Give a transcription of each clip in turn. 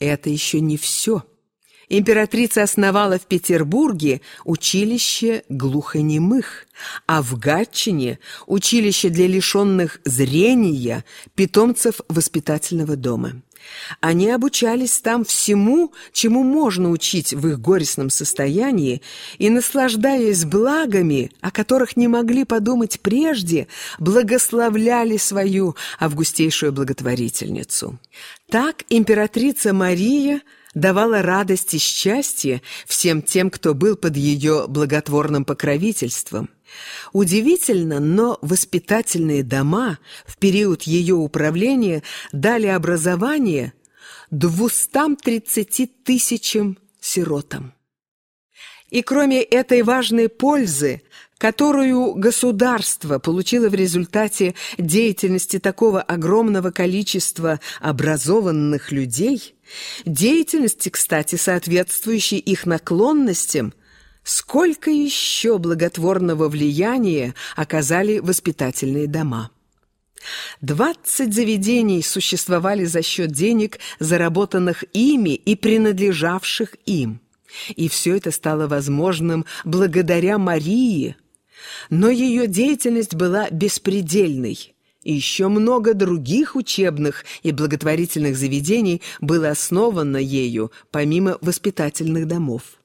Это еще не все. Императрица основала в Петербурге училище глухонемых, а в Гатчине – училище для лишенных зрения питомцев воспитательного дома. Они обучались там всему, чему можно учить в их горестном состоянии, и, наслаждаясь благами, о которых не могли подумать прежде, благословляли свою августейшую благотворительницу. Так императрица Мария – давала радость и счастье всем тем, кто был под ее благотворным покровительством. Удивительно, но воспитательные дома в период ее управления дали образование 230 тысячам сиротам. И кроме этой важной пользы, которую государство получило в результате деятельности такого огромного количества образованных людей, деятельности, кстати, соответствующей их наклонностям, сколько еще благотворного влияния оказали воспитательные дома. Двадцать заведений существовали за счет денег, заработанных ими и принадлежавших им. И все это стало возможным благодаря Марии. Но ее деятельность была беспредельной. И еще много других учебных и благотворительных заведений было основано ею, помимо воспитательных домов.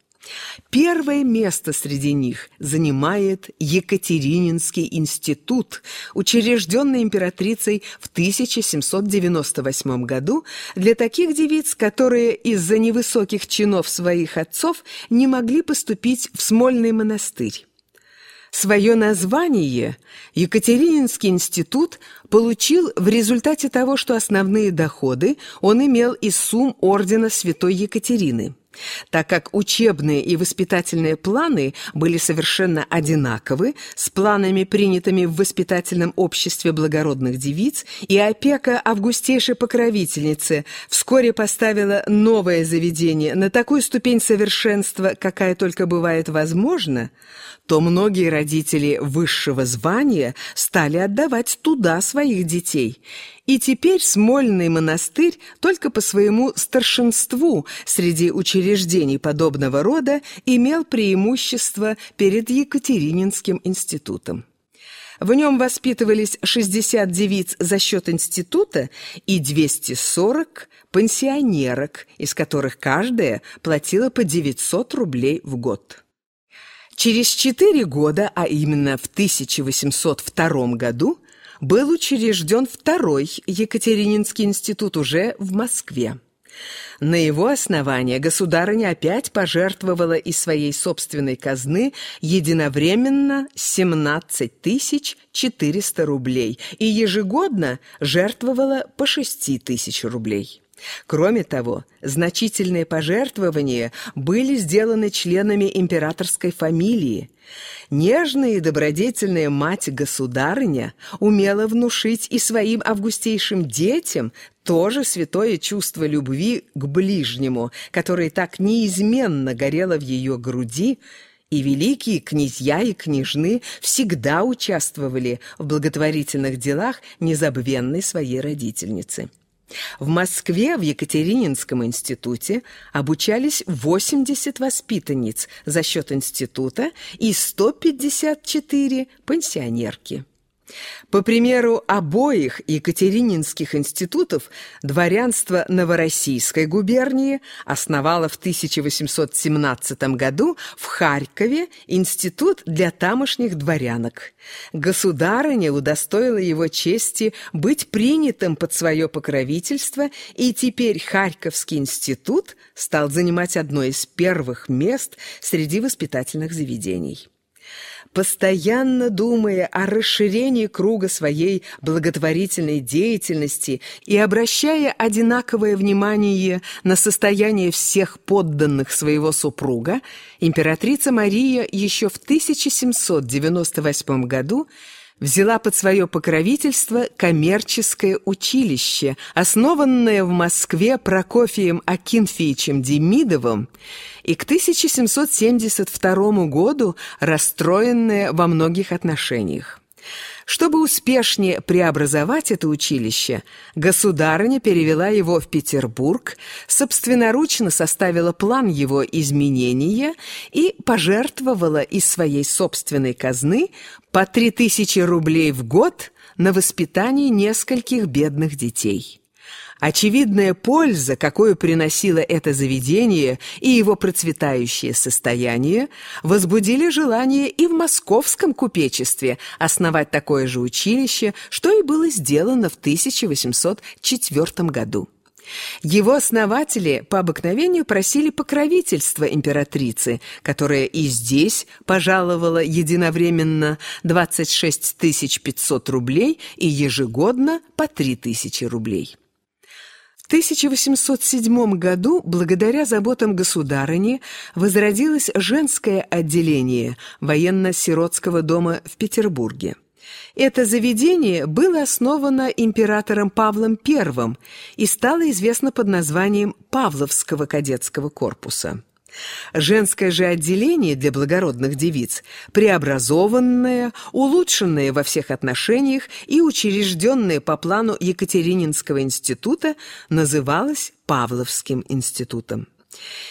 Первое место среди них занимает Екатерининский институт, учрежденный императрицей в 1798 году для таких девиц, которые из-за невысоких чинов своих отцов не могли поступить в Смольный монастырь. Свое название Екатерининский институт получил в результате того, что основные доходы он имел из сумм ордена Святой Екатерины. Так как учебные и воспитательные планы были совершенно одинаковы с планами, принятыми в воспитательном обществе благородных девиц, и опека августейшей покровительницы вскоре поставила новое заведение на такую ступень совершенства, какая только бывает возможна, то многие родители высшего звания стали отдавать туда своих детей – и теперь Смольный монастырь только по своему старшинству среди учреждений подобного рода имел преимущество перед Екатерининским институтом. В нем воспитывались 60 девиц за счет института и 240 пансионерок, из которых каждая платила по 900 рублей в год. Через четыре года, а именно в 1802 году, был учрежден второй Екатерининский институт уже в Москве. На его основание государыня опять пожертвовала из своей собственной казны единовременно 17 тысяч 400 рублей и ежегодно жертвовала по 6 тысяч рублей. Кроме того, значительные пожертвования были сделаны членами императорской фамилии. Нежная и добродетельная мать-государыня умела внушить и своим августейшим детям тоже святое чувство любви к ближнему, которое так неизменно горело в ее груди, и великие князья и княжны всегда участвовали в благотворительных делах незабвенной своей родительницы. В Москве в Екатерининском институте обучались 80 воспитанниц за счет института и 154 пенсионерки. По примеру обоих Екатерининских институтов дворянство Новороссийской губернии основало в 1817 году в Харькове институт для тамошних дворянок. Государыня удостоила его чести быть принятым под свое покровительство, и теперь Харьковский институт стал занимать одно из первых мест среди воспитательных заведений постоянно думая о расширении круга своей благотворительной деятельности и обращая одинаковое внимание на состояние всех подданных своего супруга, императрица Мария еще в 1798 году взяла под свое покровительство коммерческое училище, основанное в Москве Прокофием Акинфеевичем Демидовым и к 1772 году расстроенное во многих отношениях. Чтобы успешнее преобразовать это училище, государыня перевела его в Петербург, собственноручно составила план его изменения и пожертвовала из своей собственной казны по 3000 рублей в год на воспитание нескольких бедных детей. Очевидная польза, какую приносило это заведение и его процветающее состояние, возбудили желание и в московском купечестве основать такое же училище, что и было сделано в 1804 году. Его основатели по обыкновению просили покровительства императрицы, которая и здесь пожаловала единовременно 26 500 рублей и ежегодно по 3 тысячи рублей. В 1807 году, благодаря заботам государыни, возродилось женское отделение военно-сиротского дома в Петербурге. Это заведение было основано императором Павлом I и стало известно под названием Павловского кадетского корпуса. Женское же отделение для благородных девиц, преобразованное, улучшенное во всех отношениях и учрежденное по плану Екатерининского института, называлось Павловским институтом.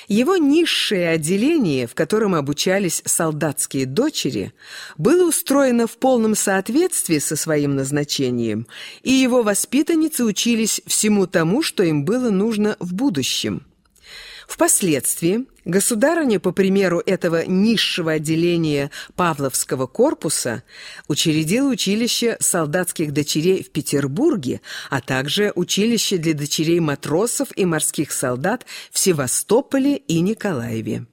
Его низшее отделение, в котором обучались солдатские дочери, было устроено в полном соответствии со своим назначением, и его воспитанницы учились всему тому, что им было нужно в будущем. Впоследствии государыня, по примеру этого низшего отделения Павловского корпуса, учредила училище солдатских дочерей в Петербурге, а также училище для дочерей матросов и морских солдат в Севастополе и Николаеве.